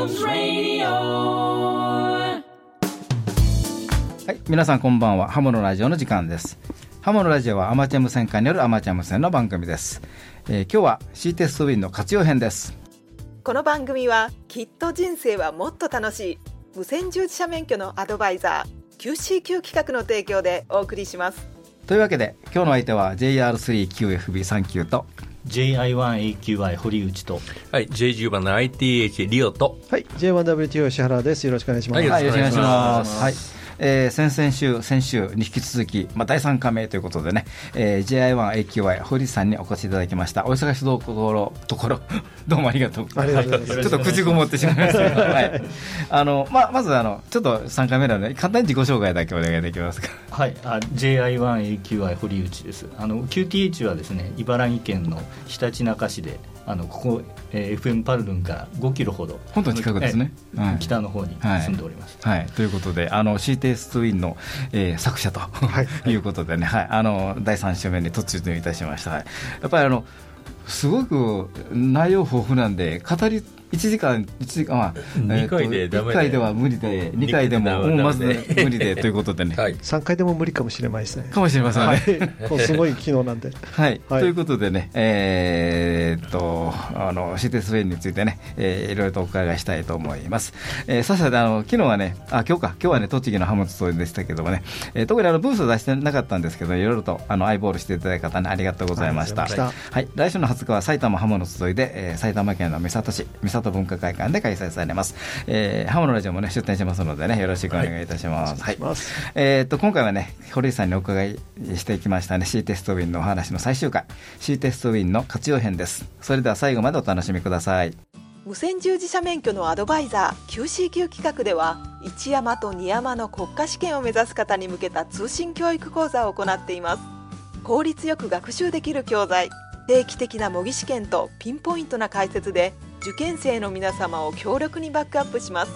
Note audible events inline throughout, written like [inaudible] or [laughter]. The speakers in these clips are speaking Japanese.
はい、皆さんこんばんは。ハモのラジオの時間です。ハモのラジオはアマチュア無線化によるアマチュア無線の番組です。えー今日は C テストウィンの活用編です。この番組はきっと人生はもっと楽しい無線従事者免許のアドバイザー QCQ 企画の提供でお送りしますというわけで、今日の相手は JR3QFB39 と、JI1AQI 堀内とはい、J10 番の ITH リオと、はい、J1WTO 石原です。よろしくお願いします。はいはい、よろしくお願いします。ははいい。えー先々週、先週に引き続き、まあ、第3回目ということでね、えー、JI1AQI 堀さんにお越しいただきました。お忙しいところ、ところ、[laughs] どうもありがとうございます。ありがとうございますちょっと口ごもってしまいましたけど、はい。あの、まあ、まず、あの、ちょっと3回目なので、簡単に自己紹介だけお願いできますか。はいあ JI1AQI 堀内ですあの QTH はですね茨城県のひたちなか市であのここ、えー FM パルルンから5キロほど本当に近くですねえーはい北の方にはい住んでおります、はい、ということで、あの C テストウィンの、えー作者と、い、[laughs] うことでね、はい、あの第3週目に突入いたしました。はい。やっぱりあのすごく内容豊富なんで、語り1時間、1時間、まあ、二回でダメで1回では無理で、2回でも、二回でもうまず無理でということでね、はい、3回でも無理かもしれないですね。かもしれませんはね。い、こうすごい機能なんで。はい、はいということでね、えーっと、あの、シテスウェイについてね、えーいろいろとお伺いしたいと思います。えー、さて、あの、昨日はね、あ、今日か、今日はね、栃木のハムツトでしたけどもね、えー特にあの、ブースを出してなかったんですけど、いろいろと、あの、アイボールしていただいた方にありがとうございました。はい、来週の20日は埼玉ハムの集いで、えー埼玉県の三郷市、三郷文化会館で開催されます。えーハムのラジオもね、出展しますのでね、よろしくお願いいたします。はい。ますえー、と今回はね、堀井さんにお伺いしていきましたね、C テストウィンのお話の最終回、C テストウィンの活用編です。それでは最後までお楽しみください。無線従事者免許のアドバイザー QCQ 企画では一山と二山の国家試験を目指す方に向けた通信教育講座を行っています効率よく学習できる教材定期的な模擬試験とピンポイントな解説で受験生の皆様を強力にバックアップします。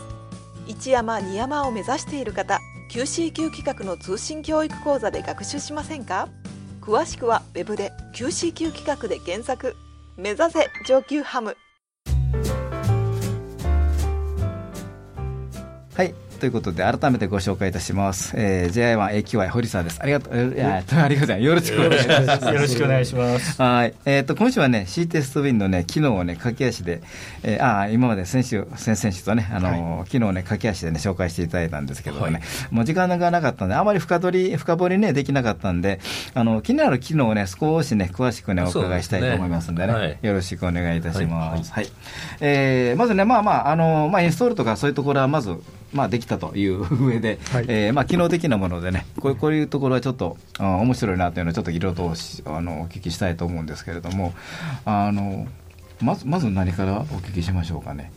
一山二山を目指している方 QCQ 企画の通信教育講座で学習しませんか？詳しくはウェブで QCQ 企画で検索。目指せ上級ハム。はい。ということで、改めてご紹介いたします。えー、JI1AQI 堀沢です。ありがとう、いや、ありがとうございます。よろしくお願いします。よろしくお願いしますはい。えっ、と、今週はね、C テストウィンのね、機能をね、駆け足で、えーああ、今まで先週、先々週とね、あのー、機能をね、駆け足でね、紹介していただいたんですけどもね、もう時間がなかったんで、あまり深掘り、深掘りね、できなかったんで、あの、気になる機能をね、少しね、詳しくね、お伺いしたいと思いますんでね、ねはいよろしくお願いいたします。はい。えーまずね、まあまあ、あのーまあ、インストールとかそういうところはまず、まあ、できたという上で、はい。えーまあ、機能的なものでね、こういうこういうところはちょっとあ面白いなというのをちょっといろいろとしあのお聞きしたいと思うんですけれども、あのまずまず何からお聞きしましょうかね？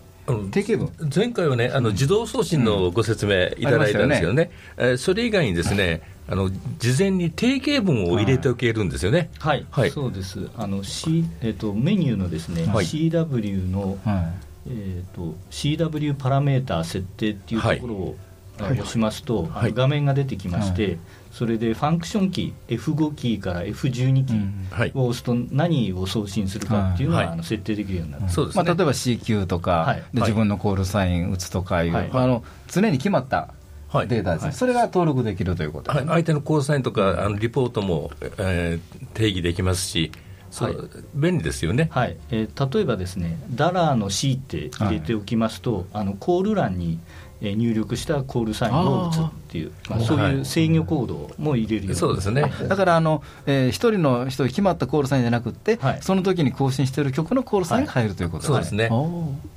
定型文前回はね、あの自動送信のご説明いただいたんですよね、えーそれ以外にですね、あの事前に定型文を入れておけるんですよね。はい、はい。そうです。あの、C えっとメニューのですね、はい。CW の、はえー、と CW パラメータ設定っていうところを、あはい。押しますと、はい。画面が出てきまして、はい。それでファンクションキー F5 キーから F12 キうんーはい。を押すと何を送信するかっていうのは、はい。あの設定できるようになってます、そうですね。まあ、例えば CQ とか、はい。ではい。自分のコールサイン打つとかいう、はい。あの常に決まったはい。データですね、それが登録できるということはい。相手のコールサインとか、あのリポートも、えー定義できますし、はい。便利ですよね。はい。えー例えばですね、ダラーの C って入れておきますと、あのコール欄に、えー入力したコールサインを打つっていう、まあ、そういう制御コードも入れるように。そうですね。だからあの、えー一人の人が決まったコールサインじゃなくて、はい。その時に交信している局のコールサインが入るということそうですね。おー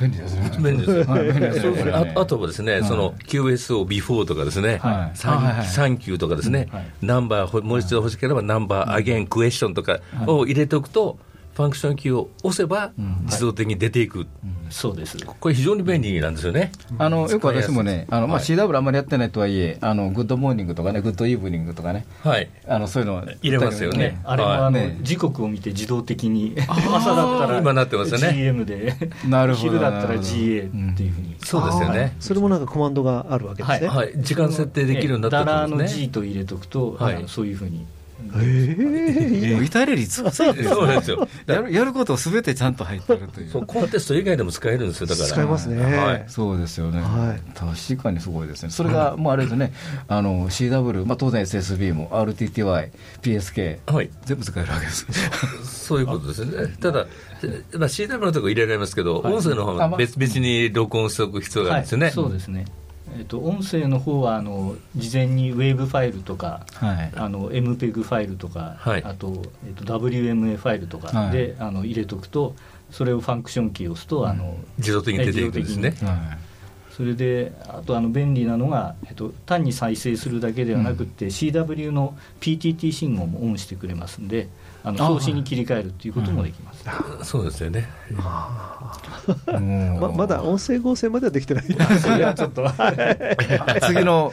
便利ですね。便利ですああとはですね、はい。その QSO ビフォーとかですね、はい。サンキューとかですね、はい。ナンバーをもう一度欲しければナンバーアゲンクエスチョンとかを入れておくと、ファンクションキーを押せば自動的に出ていく、そうです。これ非常に便利なんですよね。あのよく私もね、あのまあ、はい。CW あんまりやってないとはいえ、あの good morning とかね、 good evening とかね、はい。あのそういうの入れますよね。あれもあの、ね。時刻を見て自動的に [laughs] 朝だったら今なってますよね。GM でなるほど。昼だったら GA っていうふうに、そうですよね。それもなんかコマンドがあるわけですね。はい。時間設定できるようになってダラーの G ね。と入れとくと、そういうふうにえもう至れり尽くせりですそうなんですよ。やるやることすべてちゃんと入ってるというそうコンテスト以外でも使えるんですよ、だから。使えますね。はいそうですよね、はい確かにすごいですね、それがもうあれですね、あの CW、まあ、当然 SSB も RTTY、PSK、はい。全部使えるわけです。そういうことですね。ただ、まあ、CW のところ入れられますけど、はい音声の方は別々に録音しておく必要があるんですよね。はい、そうですね、えっと音声の方はあの事前にウェーブファイルとかはい。あの MPEG ファイルとか、はい。あと,、えっと WMA ファイルとかで、あの入れとくとそれをファンクションキーを押すと、あの自動的に出ていくんですね。はそれであとあの便利なのが、えっと、単に再生するだけではなくて、CW の PTT 信号もオンしてくれますんであのあ送信に切り替えるっていうこともできます、そうですよね。ままだ音声合成まではできてない。それはちょっと [laughs] 次の、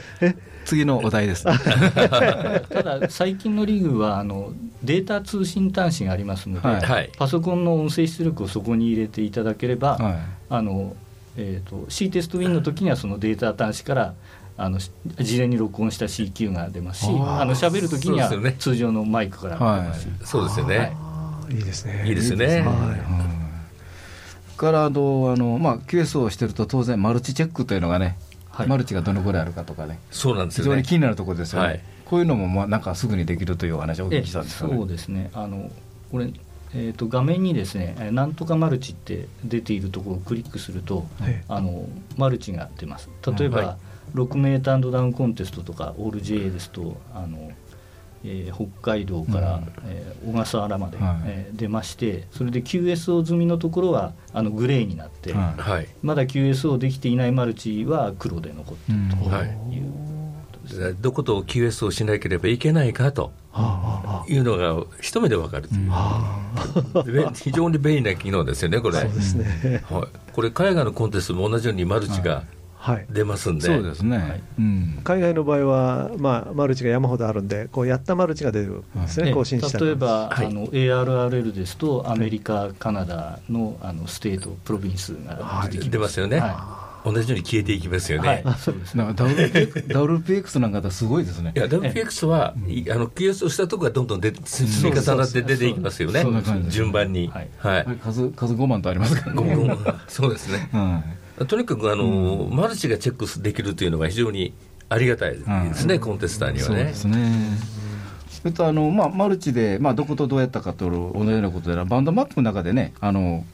次のお題です。[laughs] ただ最近のリグはあのデータ通信端子がありますので、はいはい。パソコンの音声出力をそこに入れていただければ、はいあのえー、と C テストウィンの時にはそのデータ端子からあのし事前に録音した CQ が出ますしあの喋る時には通常のマイクから出ますし、そうですよね。あーいいですね。いいですね。はうんからあのあの、まあ、QS をしてると当然マルチチェックというのがね、はい。マルチがどのぐらいあるかとかね。そうなんですよね。非常に気になるところですよね、はい。こういうのもまあなんかすぐにできるというお話をお聞えきしたんですよねそうですね。あのこれ、えー、と画面にですねえーなんとかマルチって出ているところをクリックすると、ええあのマルチが出ます。例えば、6メーターダウンコンテストとかオール JA ですとあの、えー北海道から、うん。えー小笠原まで、はい。えー出ましてそれで QSO 済みのところはあのグレーになって、はい。はい。まだ QSO できていないマルチは黒で残っているとはい。いうことです、どことを QS をしなければいけないかと。いうのが一目でわかるという、で非常に便利な機能ですよね、これ。そうですね。はい、これ、海外のコンテストも同じようにマルチがはい。出ますんで、そうですね、はい。うん。海外の場合は、まあ、マルチが山ほどあるんで、こうやったマルチが出るんですね、え交信した例えば、はい。あの ARRL ですとアメリカ、カナダのあの state、province が出てきます。出ますよね、は同じように消えていきますよね。はい、そうですね。なんか WPX, [laughs] なんかすごいですね。いや、WPX は、いあの QS をしたとこがどんどん出積み重なって出ていきますよね。そうそうそう、順番に。はい。数数5万とありますからね。そうですね。はいとにかくあの、マルチがチェックできるというのが非常にありがたいですね、コンテスターにはね。そうで。すね。それとあの、まあ、マルチで、まあ、どことどうやったかと同じようなことで、バンドマップの中でね、あの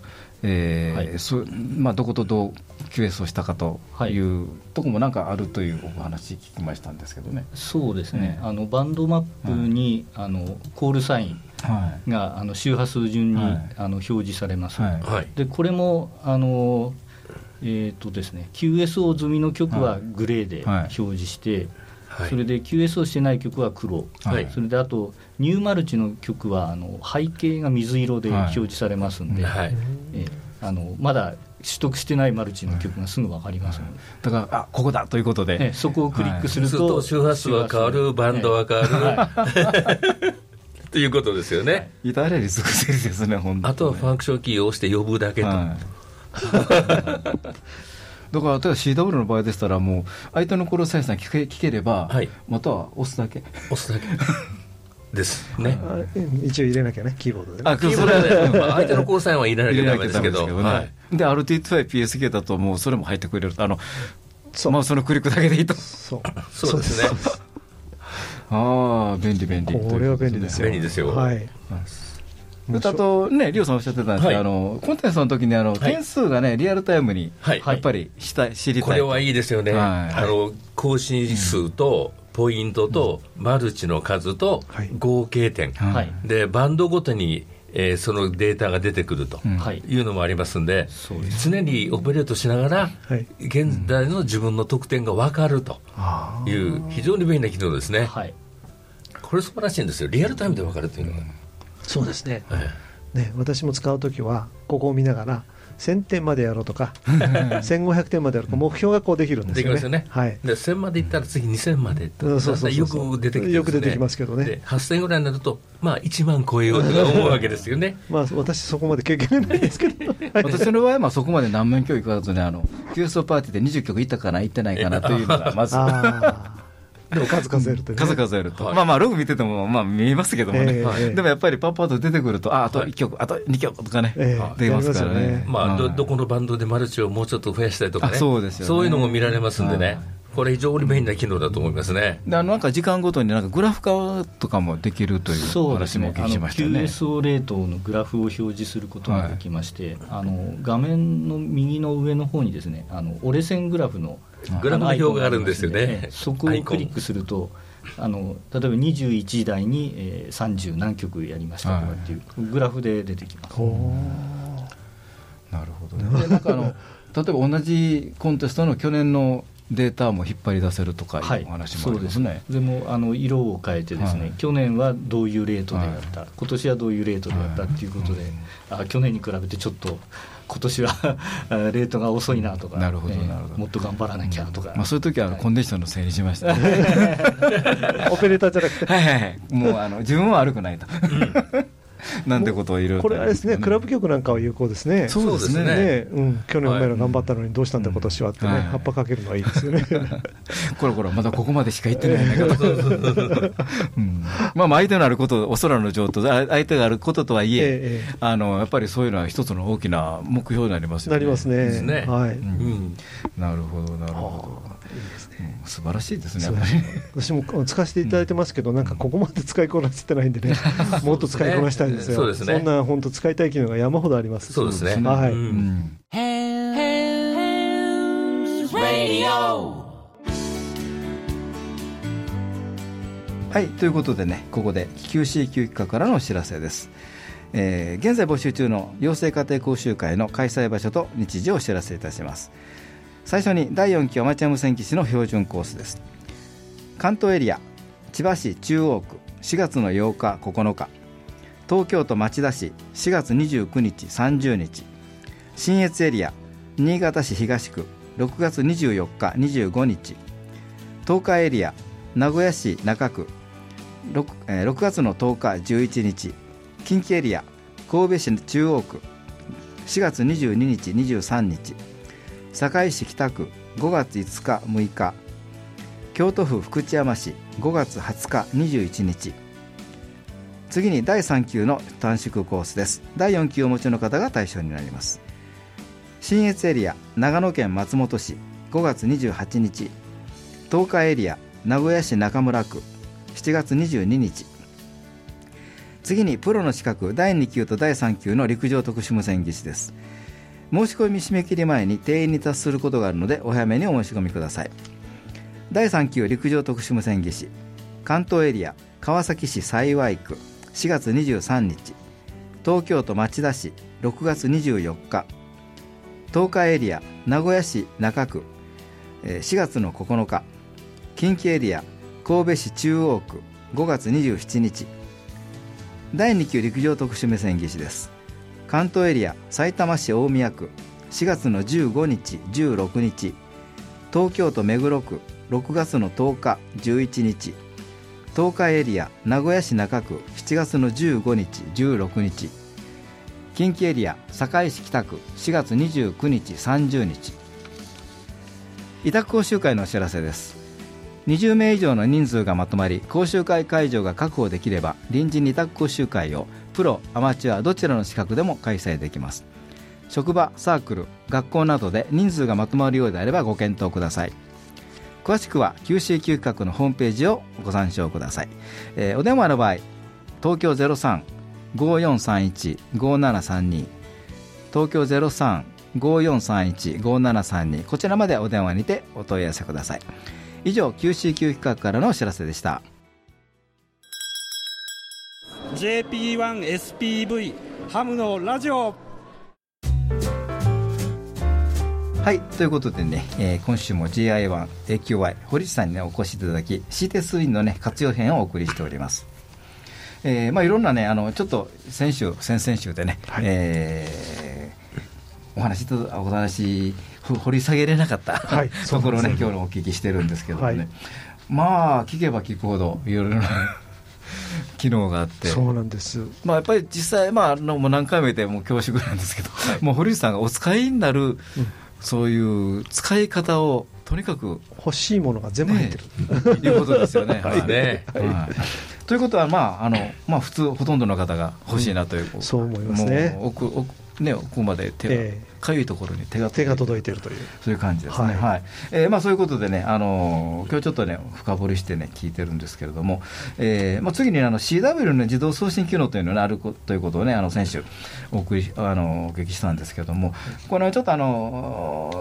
えーはい。そうまあ、どことどう QS をしたかというとこもなんかあるというお話聞きましたんですけどね。そうですね、うん。あのバンドマップに、あのコールサインはがあの周波数順に、はい。あの表示されます、はいはい。でこれもあの、えーとですね、QSO 済みの曲はグレーではい。表示して、はい。それで QSO してない曲は黒、はい。それであとニューマルチの曲はあの背景が水色で表示されますんで、はい。えーあのまだ取得してないマルチの曲がすぐ分かりますので、だから、あここだということで、えーそこをクリックすると、周波数は変わる、バンドは変わる、とい。うことですよね。至れり尽くせりですね、本当に。あとはファンクションキーを押して呼ぶだけと。は [laughs] いだから、例えば CW の場合でしたら、もう、相手のコールサインさん聞け聞ければ、はいまたは押すだけ。押すだけですね。あ一応入れなきゃね、キーボードでね。あキーボードはね、まあ相手の交際は入れなきゃダメですけど、ねはいで、RT2 PSK だと、もうそれも入ってくれる、あのそうまあ、そのクリックだけでいいと、そうそうですね。[laughs] ああ、便利、便利。これは便利ですよ。便利ですよはい。あとね、リオさんおっしゃってたんですけど、はい。あのコンテンツの時にあの、い。点数がね、リアルタイムに、はい。やっぱりしたい知りたい。これはいいですよね、はい。あの更新数とポイントとマルチの数とはい。合計点、はい。はい。でバンドごとに、えーそのデータが出てくるとうん。はい。いうのもありますんで、そうで常にオペレートしながら、はい。現在の自分の得点が分かるとあいう、非常に便利な機能ですね、はい、これ素晴らしいんですよ、リアルタイムで分かるというのが。ーそうですね。えね、私も使うときは、ここを見ながら、1000点までやろうとか、[laughs] 1500点までやろうとか、目標がこうできるんですよね。できますよね、はい。で1000までいったら次2000までとうんそうそうそうよく出てきてね。よく出てきますけどね。で8000ぐらいになると、まあ、1万超えようとか思うわけですよね。[laughs] まあ、私、そこまで経験がないですけど、[laughs] はい。私の場合はまあそこまで何面教育がずに、あの、QSO パーティーで20曲いったかな、いってないかなというのが、まず、あでも数数えると、ね、数数えると、はい、まあまあ、ログ見てても、まあ見えますけどもね、えー、でもやっぱりパッパッと出てくると、ああと1曲、あと2曲とかね、えー、出ますからね。まあど、どこのバンドでマルチをもうちょっと増やしたりとかね、そうですよ、ね、そういうのも見られますんでね。これ、非常に便利な機能だと思いますね。であのなんか時間ごとになんかグラフ化とかもできるという話もお聞きしましたね。ね QSO レートのグラフを表示することができまして、はい、あの画面の右の上の方にですね、あの折れ線グラフのグラフの表があるんですよね。そこをクリックすると。あの例えば21時台に、えー、30何曲やりましたとかっていう、グラフで出てきます。なるほどね。でなんかあの例えば同じコンテストの去年のデータも引っ張り出せるとかいうお話もありますね、はい、でもあの色を変えてですね、はい、去年はどういうレートでやった、はい、今年はどういうレートでやったっていうことで、はい、あ去年に比べてちょっと今年は [laughs] レートが遅いなとか、なるほどなるほど。もっと頑張らなきゃとか、まあ、そういう時はコンディションのせいにしました、[laughs] [laughs] オペレーターじゃなくて。はいはいはい。もうあの自分は悪くないと、うん [laughs] なんてことをいろいろこれあれですね、クラブ局なんかは有効ですね、そうですね、ね。うん、去年お前ら頑張ったのにどうしたんだ、今年はってね、葉っぱかけるのはいいですよね。これこれ、まだここまでしか言ってないんだけど、まあ、相手のあること、お空の上と、相手があることとはいえ、あのやっぱりそういうのは一つの大きな目標になりますよね。なりますね。はい、なるほど、なるほど。いいですね、素晴らしいですね、私も使わせていただいてますけど、なんかここまで使いこなせてないんでね、[laughs] もっと使いこなしたいですよ、そうですね、そんな本当、使いたい機能が山ほどあります。そうですね。はい、はい、ということでね、ここで QC 休暇からのお知らせです。えー、現在募集中の養成家庭講習会の開催場所と日時をお知らせいたします。最初に第4期アマチュア無線機士の標準コースです。関東エリア千葉市中央区4月の8日9日。東京都町田市4月29日30日。信越エリア新潟市東区6月24日25日。東海エリア名古屋市中区。6, えー、6月の10日11日。近畿エリア神戸市中央区。4月22日23日。堺市北区5月5日6日。京都府福知山市5月20日21日。次に第3級の短縮コースです。第4級をお持ちの方が対象になります。信越エリア長野県松本市5月28日。東海エリア名古屋市中村区7月22日。次にプロの資格第2級と第3級の陸上特殊無線技師です。申し込み締め切り前に定員に達することがあるのでお早めにお申し込みください。第3級陸上特殊無線技師関東エリア川崎市幸区4月23日東京都町田市6月24日東海エリア名古屋市中区4月の9日近畿エリア神戸市中央区5月27日。第2級陸上特殊無線技師です。関東エリアさいたま市大宮区4月の15日16日東京都目黒区6月の10日11日東海エリア名古屋市中区7月の15日16日近畿エリア堺市北区4月29日30日。委託講習会のお知らせです。20名以上の人数がまとまり講習会会場が確保できれば臨時に委託講習会をプロアマチュアどちらの資格でも開催できます。職場サークル学校などで人数がまとまるようであればご検討ください。詳しくは QC9 企画のホームページをご参照ください、えー、お電話の場合東京0354315732東京0354315732こちらまでお電話にてお問い合わせください。以上 QC9 企画からのお知らせでした。JP1SPV ハムのラジオ。はいということでね、えー、今週も GI1AQY 堀内さんに、ね、お越しいただき CTS ウィンの、ね、活用編をお送りしております。えーまあ、いろんなねあのちょっと先週先々週でね、はい、えー、お話とお話掘り下げれなかった、はい、[laughs] ところをね。今日のお聞きしてるんですけどね、はい、まあ聞けば聞くほどいろいろな機能があって。そうなんです、まあ、やっぱり実際、まあ、あのもう何回も言ってもう恐縮なんですけど、はい、もう堀内さんがお使いになる、うん、そういう使い方をとにかく欲しいものが全部入ってる、ね、いうことですよね。[laughs] はい。ね、はい、ということは、まああのまあ、普通、ほとんどの方が欲しいなという、うん、そう思いますね。奥奥ね、奥まで手が、えーかゆいところに手が手が届いているという。そういう感じですね、はい。はい、えー、まあ、そういうことでね、あのー、今日ちょっとね、深掘りしてね、聞いてるんですけれども、えーまあ、次にあの CW の自動送信機能というのがあるということをね、あの先週お送りあのお聞きしたんですけれども、これはちょっとあの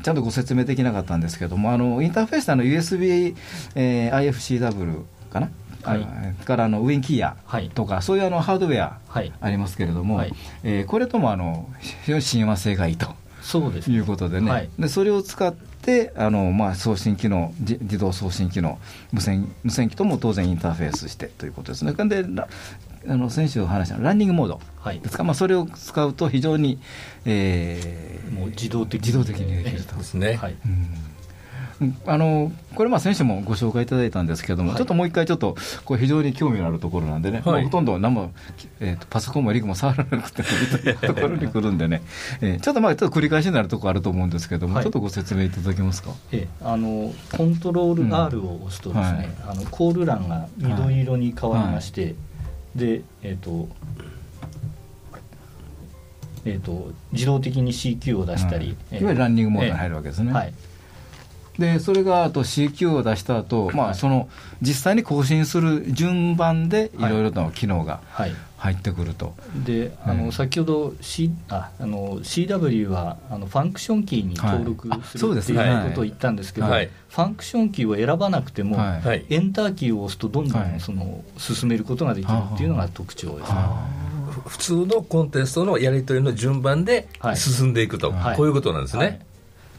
ー、ちゃんとご説明できなかったんですけれども、あのインターフェースの USB、えー、IFCW かな？はい、からあのウィンキーヤとか、はい、そういうあのハードウェアありますけれども、はい、えー、これともあの非常に親和性がいいとそうですいうことでね、はい、でそれを使ってあの、まあ、送信機能自動送信機能無線無線機とも当然インターフェースしてということですね。であの先週お話したランニングモードですか、はい、まあ、それを使うと非常に、えー、もう自動的自動的にできると。ですね。はい、うんあのこれ、先週もご紹介いただいたんですけれども、はい、ちょっともう一回、ちょっとこれ非常に興味のあるところなんでね、はい、ほとんど何も、えーと、パソコンもリグも触らなくてもいいというところに来るんでね、[laughs] えー、ちょっとまあちょっと繰り返しになるところあると思うんですけれども、はい、ちょっとご説明いただけますか、えー、あのコントロール R を押すとですね、うん、あのコール欄が緑色に変わりまして、で、えっ、ー、とえーと、自動的に CQ を出したり、いわゆるランニングモードに入るわけですね、はい、でそれがあと CQ を出した後、まあその実際に交信する順番でい。ろいろと機能が入ってくると。であの、先ほど、C、ああの CW はあのファンクションキーに登録する、はい、っていうことを言ったんですけど、はい、ファンクションキーを選ばなくても、はい、エンターキーを押すとどんどんその進めることができるっていうのが特徴ですね。普通のコンテストのやり取りの順番で進んでいくと、こういうことなんですね。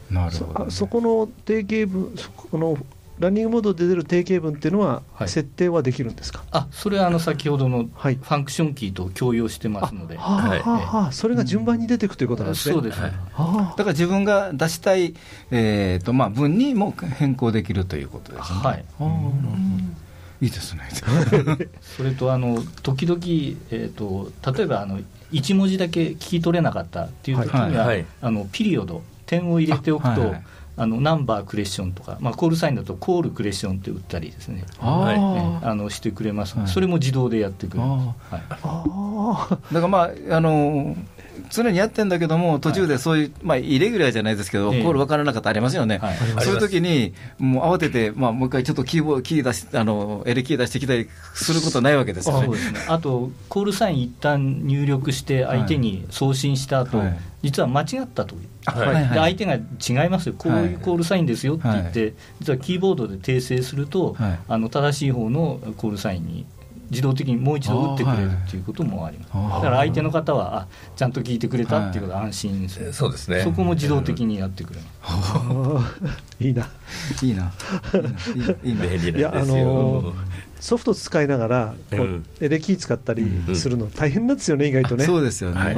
なるほど、そこの定型文、そこのランニングモードで出る定型文っていうのは、設定はできるんですか、あそれはあの先ほどのファンクションキーと共用してますので、はあはあ、それが順番に出ていくということなんですね。そうです、ね、だから自分が出したい、えーとまあ、文にも変更できるということですね。はい、いいですね。[laughs] それとあの時々、えーと、例えばあの1文字だけ聞き取れなかったっていう時には、はい。はい、あのピリオド点を入れておくと、はいあのナンバークレッションとか、まあ、コールサインだとコールクレッションって打ったりですね、はい、あのしてくれます、はい、それも自動でやってくれます。はい、だからまああの常にやってんだけども、途中でそういう、まあ、イレギュラーじゃないですけど、コール分からなかったありますよね、そういう時に、もう慌てて、まあ、もう一回ちょっとキーボード、キー出し、あの、L キー出してきたりすることないわけですよ。ね。あと、コールサイン一旦入力して、相手に送信した後、実は間違ったと。はい、で相手が違いますよ、こういうコールサインですよって言って、実はキーボードで訂正すると、あの正しい方のコールサインに自動的にもう一度打ってくれるっていうこともあります、だから相手の方はあちゃんと聞いてくれたっていうことは安心する、そうですね。そこも自動的にやってくれます、[laughs] いいな。いいな。いいな。[laughs] 便利なんですよ、ソフト使いながらこう、エレキー使ったりするの大変なんですよね、意外とね。そうですよね、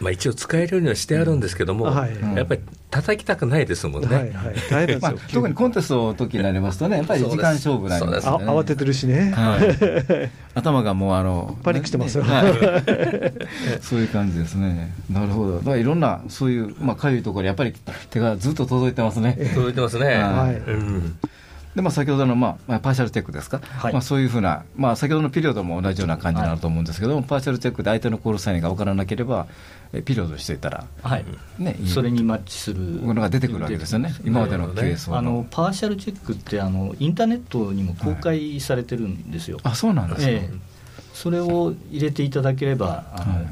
まあ、一応使えるようにはしてあるんですけども、はい、やっぱり叩きたくないですもんね、はいはい。まあ、特にコンテストの時になりますとね、やっぱり時間勝負なんですね、慌ててるしね、はい、[laughs] 頭がもうあの、パニックしてますよ、はい、[laughs] そういう感じですね、なるほど、だからいろんな、そういう、まあ、かゆいところ、やっぱり手がずっと届いてますね。届いてますね、はい、うん。でまあ、先ほどの、まあ、パーシャルチェックですか、はい、まあ、そういうふうな、まあ、先ほどのピリオドも同じような感じになると思うんですけども、はい、パーシャルチェックで相手のコールサインが分からなければ、ピリオドしていたら、はい。ね、それにマッチする。ものが出てくるわけですよね、今までのケースは、あのパーシャルチェックってあの、インターネットにも公開されてるんですよ。あそうなんですか、えそれを入れていただければ、あの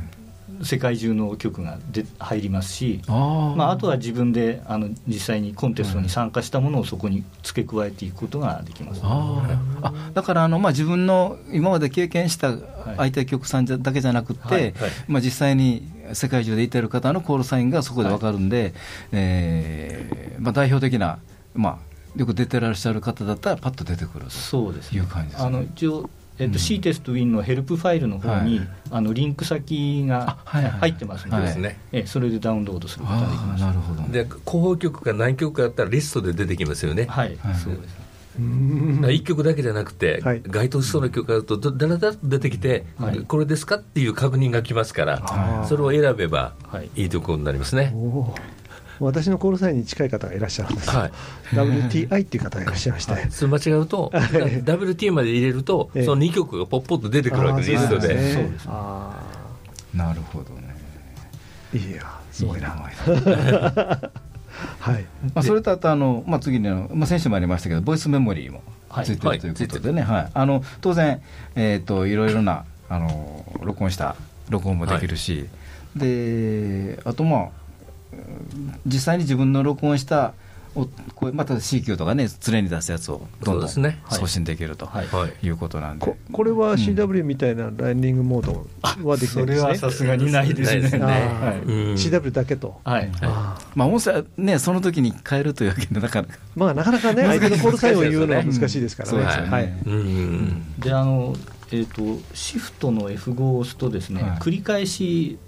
世界中の曲がで入りますしあ,、まあ、あとは自分であの実際にコンテストに参加したものをそこに付け加えていくことができます、あだからあの、まあ、自分の今まで経験した相手曲さんだけじゃなくて、はい。はい、まあ、実際に世界中でいてる方のコールサインがそこで分かるんで、はい、えー、まあ、代表的な、まあ、よく出てらっしゃる方だったら、パッと出てくるという感じです、ね、あの一応えっと、C テストウィンのヘルプファイルの方に、はい、あのリンク先が入ってますので、はい。はい、えそれでダウンロードすることができます。なるほど。で候補局が何局かあったらリストで出てきますよね。はい、そうです。1局だけじゃなくて、はい、該当しそうな曲があるとだらだらと出てきて、はい、これですかっていう確認がきますから、それを選べばい。いところになりますね。私のコールサインに近い方がいらっしゃるんですよ、はい、WTI っていう方がいらっしゃいまして、それ間違うと、[laughs] WT まで入れると、その2曲がポッポッと出てくるわけです、リストで。なるほどね。いや、すごいな。[laughs] はい。まあ、それとあとあの、まあ、次にまあ、先週もありましたけど、ボイスメモリーもついてるということでね、はい、はい、あの当然、えーと、いろいろなあの録音した録音もできるし、はい、であとまあ、実際に自分の録音したこれまた CQ とかね、常に出すやつをどんどん送信できるとい。うことなんで、ここれは CW みたいなランニングモードはできないですね、それはさすがにないですね、CW だけと、はい。まあ、音声ね、その時に変えるというわけで、なかなか、まあ、なかなかね、相手のコールサインを言うのは難しいですからね。はい、であのえーと、シフトの F5 を押すとですね、繰り返し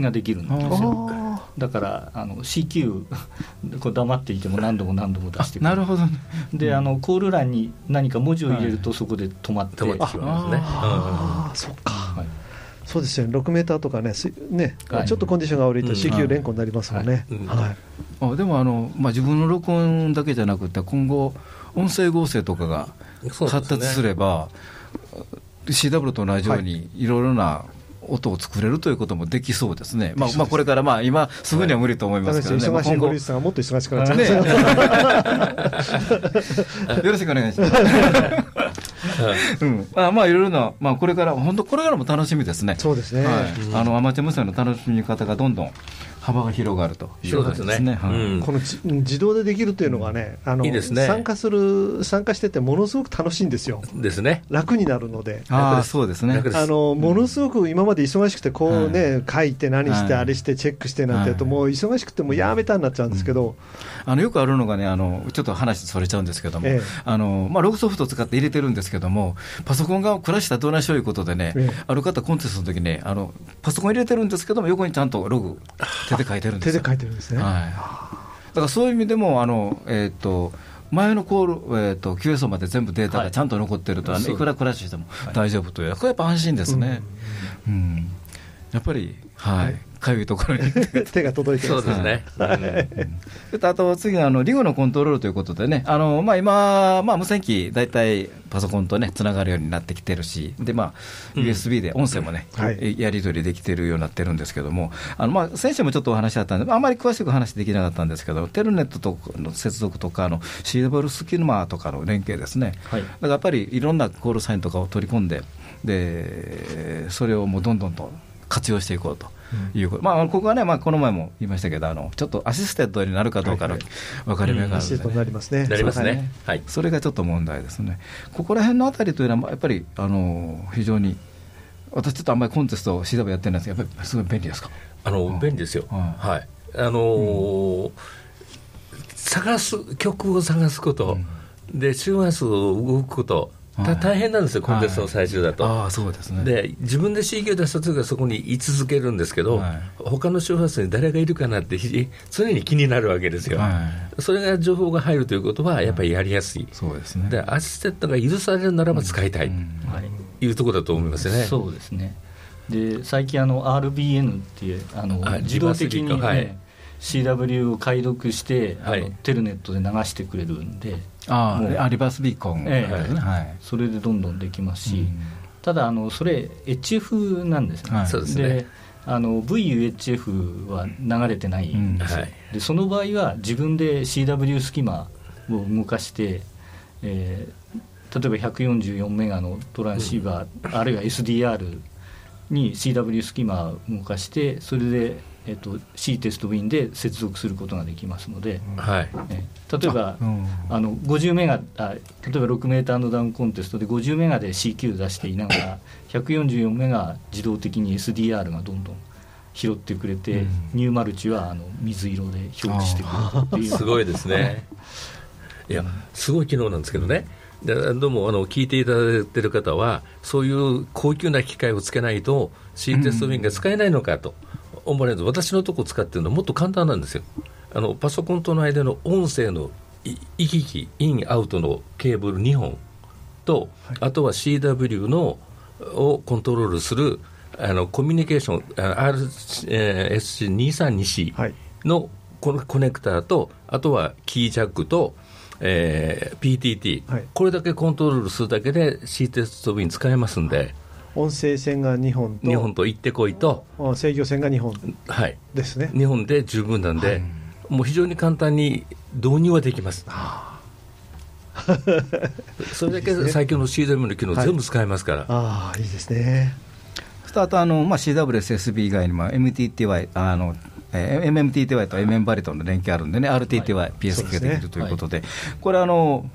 ができるんですよ。だからあの CQ こう黙っていても何度も何度も出してくる。なるほど、ね、であのコール欄に何か文字を入れるとそこで止まって。しまいますね。ああそっか、はい、そうですよね。6メーターとかねね、はい、ちょっとコンディションが悪いと CQ 連呼になりますもんね、はい。あでもあの、まあ、自分の録音だけじゃなくて今後音声合成とかが発達すれば、ね、CW と同じようにいろいろな音を作れるということもできそうですね、まあ、まあこれからまあ今、すぐには無理と思いますけどね、忙しい堀内さんがもっと忙しくなっちゃう、ね、[laughs] よろしくお願いします。うん、まあまあいろいろな、まあ、これから、本当、これからも楽しみですね、そうですね、はい、あのアマチュア無線の楽しみ方がどんどん幅が広がるという。ことですね。この自動でできるというのがね、あの、ね、参加する参加しててものすごく楽しいんですよ。ですね。楽になるので。あそうですね。あのものすごく今まで忙しくてこうね、書いて何してあれしてチェックしてなんてやるともう忙しくてもやめたになっちゃうんですけど。あのよくあるのがねあのちょっと話それちゃうんですけども、あのまあログソフトを使って入れてるんですけどもパソコンがクラッシュしたらどうなしよういうことでね、ある方コンテストの時ねあのパソコン入れてるんですけども横にちゃんとログ手で書いてるんですよ。いてるんですね。はい、だからそういう意味でもあの、えーと、前のコール、えーと、QSO まで全部データがちゃんと残ってると、はい、いくらクラッシュしても大丈夫という、これやっぱ安心ですね。うん、うん、やっぱり、はい、かゆいところに。[laughs] 手が届いてますそうですね、あと次あの、リゴのコントロールということでね、あのまあ、今、まあ、無線機、大体パソコンとね、つながるようになってきてるし、でまあ、USB で音声もね、うんはい、やり取りできてるようになってるんですけども、あのまあ、先週もちょっとお話あったんで、あんまり詳しく話できなかったんですけど、テルネットとの接続とかの、CW スキルマーとかの連携ですね、はい、だからやっぱりいろんなコールサインとかを取り込んで、でそれをもうどんどんと活用していこうと。いうこと、まあ、ここはね、まあ、この前も言いましたけど、あのちょっとアシステントになるかどうかの分かれ目があるので、ね、なりますね。なりますね。はい。それがちょっと問題ですね。ここら辺のあたりというのは、やっぱり、あの、非常に、私ちょっとあんまりコンテストを調べやってないんですけど、やっぱりすごい便利ですか？あの、便利ですよ。はい。あのー、探す、曲を探すこと、で、周波数を動くこと、大変なんですよ、コンテストの最中だと。あそうですね、で自分で C 級出した時はそこに居続けるんですけど、はい、他の周波数に誰がいるかなって常に気になるわけですよ、はい、それが情報が入るということはやっぱりやりやすい、そうですね、でアシスタントが許されるならば使いたい。とい。うところだと思いますね。そうですね。で最近あの RBN っていうあの自動的に、ね、はい、CW を解読して、はい、あのテルネットで流してくれるんで。ああリバースビーコン、ええ。はい、それでどんどんできますし、うん、ただあのそれ HF なんですね、はい、そうですね。あの VUHF は流れてないんですよ、うん。はい、でその場合は自分で CW スキマを動かして、えー、例えば144メガのトランシーバー、うん、あるいは SDR に CW スキマを動かしてそれでえっと、C テストウィンで接続することができますので、はい。え例えばあ、うん、あの50メガあ例えば6メーターのダウンコンテストで50メガで CQ 出していながら144メガ自動的に SDR がどんどん拾ってくれて、うん、ニューマルチはあの水色で表示してくれるっていう。[laughs] すごいですね。い。やすごい機能なんですけどね、でどうもあの聞いていただいている方は、そういう高級な機械をつけないと、C テストウィンが使えないのかと。思われる私のとこ使ってるのはもっと簡単なんですよ。あのパソコンとの間の音声の行き来、イン、アウトのケーブル2本と、はい、あとは CW のをコントロールするあのコミュニケーション、RSC232C のこのコネクターと、あとはキージャックと、えー、PTT、はい、これだけコントロールするだけで C テスト便使えますんで。音声線が2本と2本と行ってこいと。制御線が2本ですね、はい、2本で十分なんで、はい、もう非常に簡単に導入はできます。[laughs] それだけ最強の CW の機能全部使えますから。はい、ああいいですね。あとあの、まあ、CWSSB 以外にも MTTY あのえー、MMTTY と MM バリトンの連携あるんでね、RTTY、PSK ができるということで、これあの、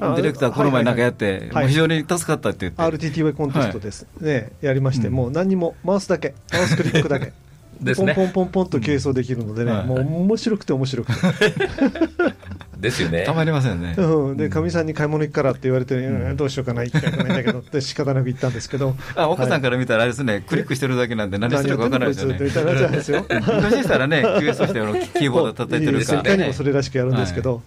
ディレクター、この前なんかやって、非常に助かったって言って、RTTY コンテストです、ね、やりまして、もう何にも、マウスだけ、マウスクリックだけ。[laughs] ですね、ポンポンポンポンと計装できるのでね、もう面白くて面白くて。[laughs] ですよね。たまりませんね。うん、で、かみさんに買い物行くからって言われて、うん、どうしようかな、行きたくないんだけどって仕方なく行ったんですけど。あ、奥さんから見たらあれですね、クリックしてるだけなんで何してるか分からないですよね。昔 [laughs] したらね、QS としてキーボード叩いてるから、いかにもそれらしくやるんですけど。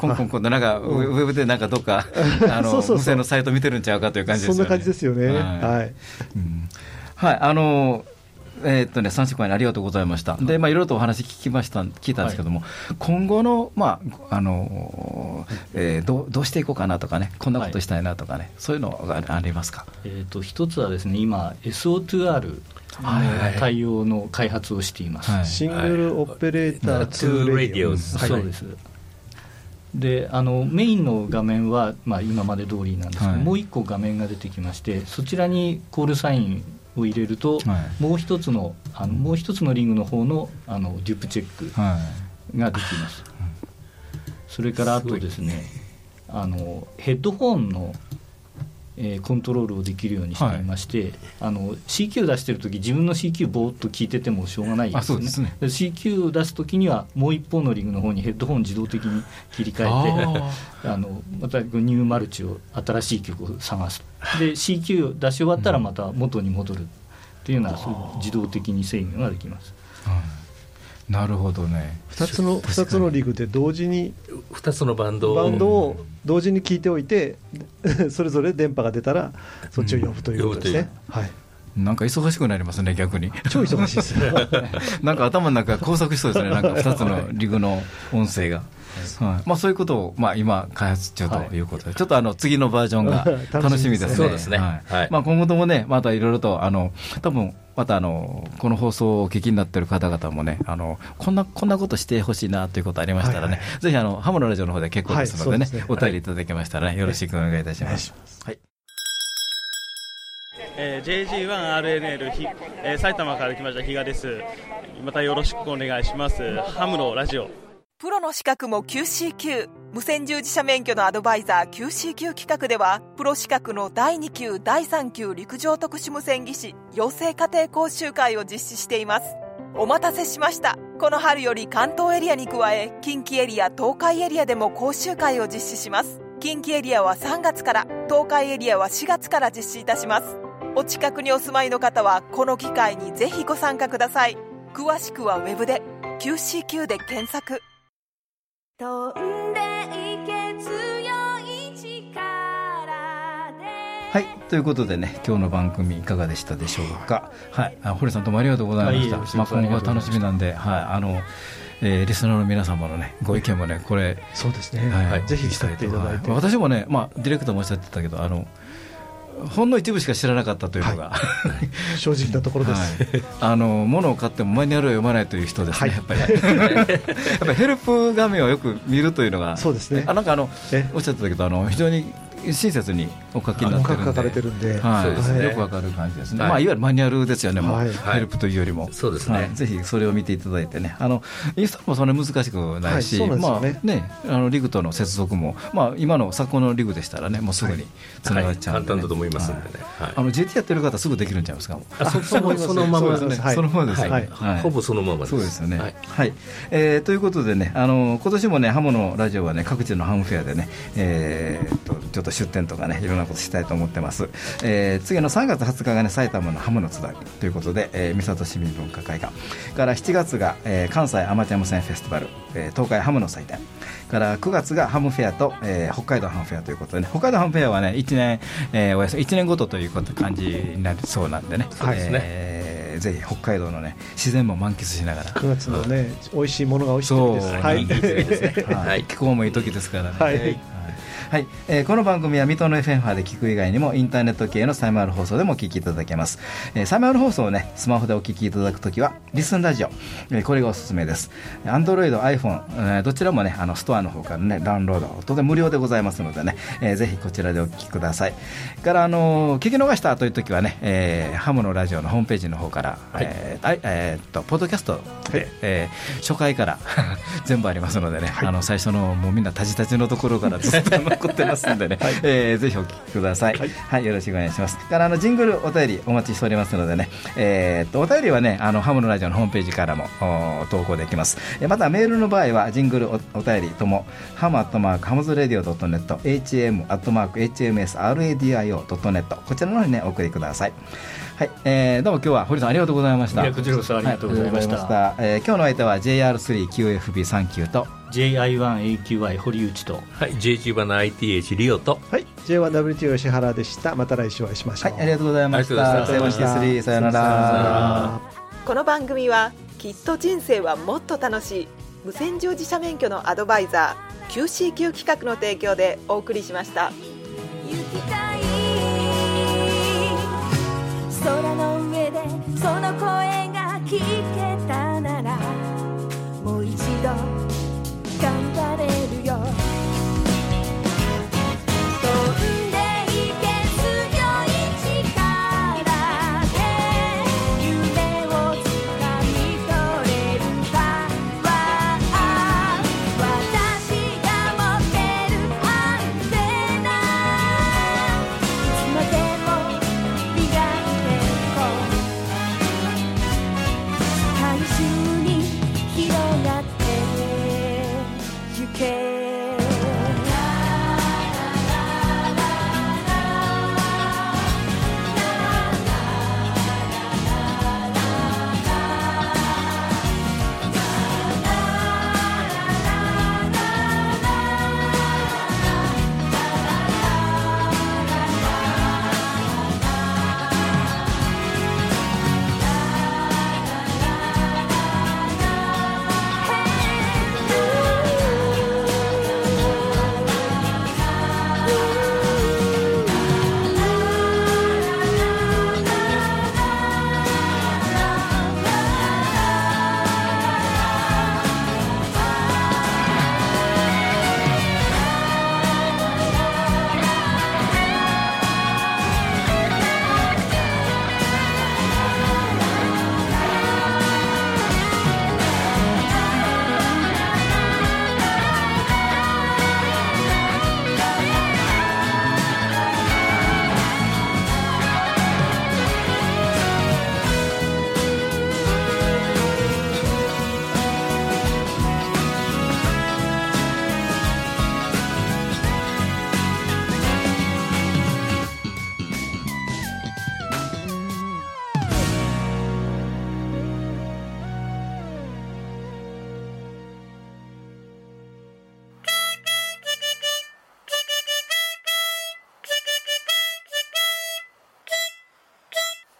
コンコンコンとなんか、ウェブでなんかどっか、[laughs] あの、無線のサイト見てるんちゃうかという感じですよね。そんな感じですよね。はい。はい、あのえー、っとね、三週間ありがとうございました。で、まあ、いろいろとお話聞きました、聞いたんですけども、はい、今後の、まあ、あの、えー、どう、どうしていこうかなとかね、こんなことしたいなとかね、はい、そういうのがありますか？えっ、と、一つはですね、今、SO2R。対応の開発をしています、はい、シングルオペレーター2ラディオス、そうですであのメインの画面は、まあ、今まで通りなんですけど、もう一個画面が出てきましてそちらにコールサインを入れると、はい、もう一つのあのもう一つのリングの方のあのデュプチェックができます、はい、それからあとですねあのヘッドホンの、えー、コントロールをできるようにしていまして、はい、あの CQ 出してる時自分の CQ ぼーっと聞いててもしょうがないですね。ですね。CQ 出す時にはもう一方のリングの方にヘッドホン自動的に切り替えて [laughs] あのまたニューマルチを新しい曲を探す。で CQ 出し終わったらまた元に戻るっていうのはそう自動的に制御ができます。なるほどね。2つの2つのリグで同時に2つのバンド。バンドを同時に聞いておいて [laughs] それぞれ電波が出たらそっちを呼ぶということですね、うん、はいなんか忙しくなりますね、逆に。超忙しいです [laughs] なんか頭の中工作しそうですね、なんか2つのリグの音声が。はい。まあ、そういうことを、まあ、今、開発中ということで、はい、ちょっとあの次のバージョンが [laughs] 楽しみですね。そうですね、はい。まあ、今後ともね、またいろいろと、あの多分またあのこの放送をお聞きになっている方々もね、あのこんなこんなことしてほしいなということありましたらね、はいはい、ぜひあのハムのラジオの方で結構ですのでね、はい、お便りいただけましたらね、よろしくお願いいたします。はいえー、JG1RNL ひ、えー、埼玉から来ました比嘉です。またよろしくお願いします。ハムのラジオ。プロの資格も QCQ 無線従事者免許のアドバイザー QCQ 企画ではプロ資格の第2級第3級陸上特殊無線技師養成家庭講習会を実施していますお待たせしましたこの春より関東エリアに加え近畿エリア東海エリアでも講習会を実施します近畿エリアは3月から東海エリアは4月から実施いたしますお近くにお住まいの方はこの機会にぜひご参加ください。詳しくはウェブで QCQ で検索。飛んでいけ強い力で。はいということでね今日の番組いかがでしたでしょうか。はいあ堀さんどうもありがとうございました、はい、まあ、今後は楽しみなんではいあのえー、リスナーの皆様のねご意見もねこれそうですね、はい、ぜひ伝えていただいて、私もねまあディレクターもおっしゃってたけどあのほんの一部しか知らなかったというのが、はい、[laughs] 正直なところです、はい、あの物を買ってもマニュアルを読まないという人ですね、はい、やっぱり。[laughs] やっぱりヘルプ画面をよく見るというのが。そうですね。あなんかあのおっしゃってたけどあの非常に親切にお書きになってるんで、書かれてるんで、はい、よくわかる感じですね、まあ、いわゆるマニュアルですよね、もう。ヘルプというよりも、そうですね、ぜひそれを見ていただいてね、あのインストールもそれ難しくないし、まあね、あのリグとの接続も、まあ、今の昨今のリグでしたらね、もうすぐにつながっちゃう簡単だと思いますんでね、あの GT やってる方、すぐできるんちゃいますか、そのままですね、そのままですね、ほぼそのままそうですよね。はい。えということでね、あの今年もね、ハモのラジオはね、各地のハムフェアでね、えー、とちょっと出店とかね、いろんなことしたいと思ってます、えー、次の3月20日がね埼玉のハムの集いということで、えー、三郷市民文化会館。から7月が、えー、関西アマチュア無線フェスティバル、えー、東海ハムの祭典。から9月がハムフェアと、えー、北海道ハムフェアということで、ね、北海道ハムフェアはね1年、えー、およそ1年ごとということ感じになりそうなんでね、はい、えーぜひ北海道のね自然も満喫しながら。9月のね、美味しいものが美味しいです。はい、はい、[laughs] 気候もいい時ですからね。はいはい、えー、この番組は水戸の FM 波で聞く以外にもインターネット系のサイマール放送でもお聞きいただけます、えー、サイマール放送をねスマホでお聞きいただくときはリスンラジオ、えー、これがおすすめです。アンドロイド、iPhone、えー、どちらもねあのストアの方からねダウンロード当然無料でございますのでね、えー、ぜひこちらでお聞きください。からあのー、聞き逃したというときはね、えー、ハムのラジオのホームページの方から、はい、えーえー、っとポッドキャストで、はい、えー、初回から [laughs] 全部ありますのでね、はい、あの最初のもうみんなたじたじのところからずっと残ってますんでね、はい、えー、ぜひお聞きください、はい、はい、よろしくお願いします。からあのジングルお便りお待ちしておりますのでね、えー、っとお便りはねあのハムのラジオのホームページからも投稿できます。またメールの場合はジングルおお便りともハムアットマークハムズレディオドットネット HM アットマーク HMSRADIO ドットネットこちらの方にねお送りくださいはい、えー、どうも今日は堀さんありがとうございました。こちらこそありがとうございました。はい、えー、今日の相手は JR3QFB39 と JI1AQI 堀内と、はい、JG1 の ITH リオと、はい、J1WTO 吉原でした。また来週お会いしましょう。はい、ありがとうございました。さよなら。この番組はきっと人生はもっと楽しい無線乗自社免許のアドバイザー QCQ 企画の提供でお送りしました。空の上でその声が聞けた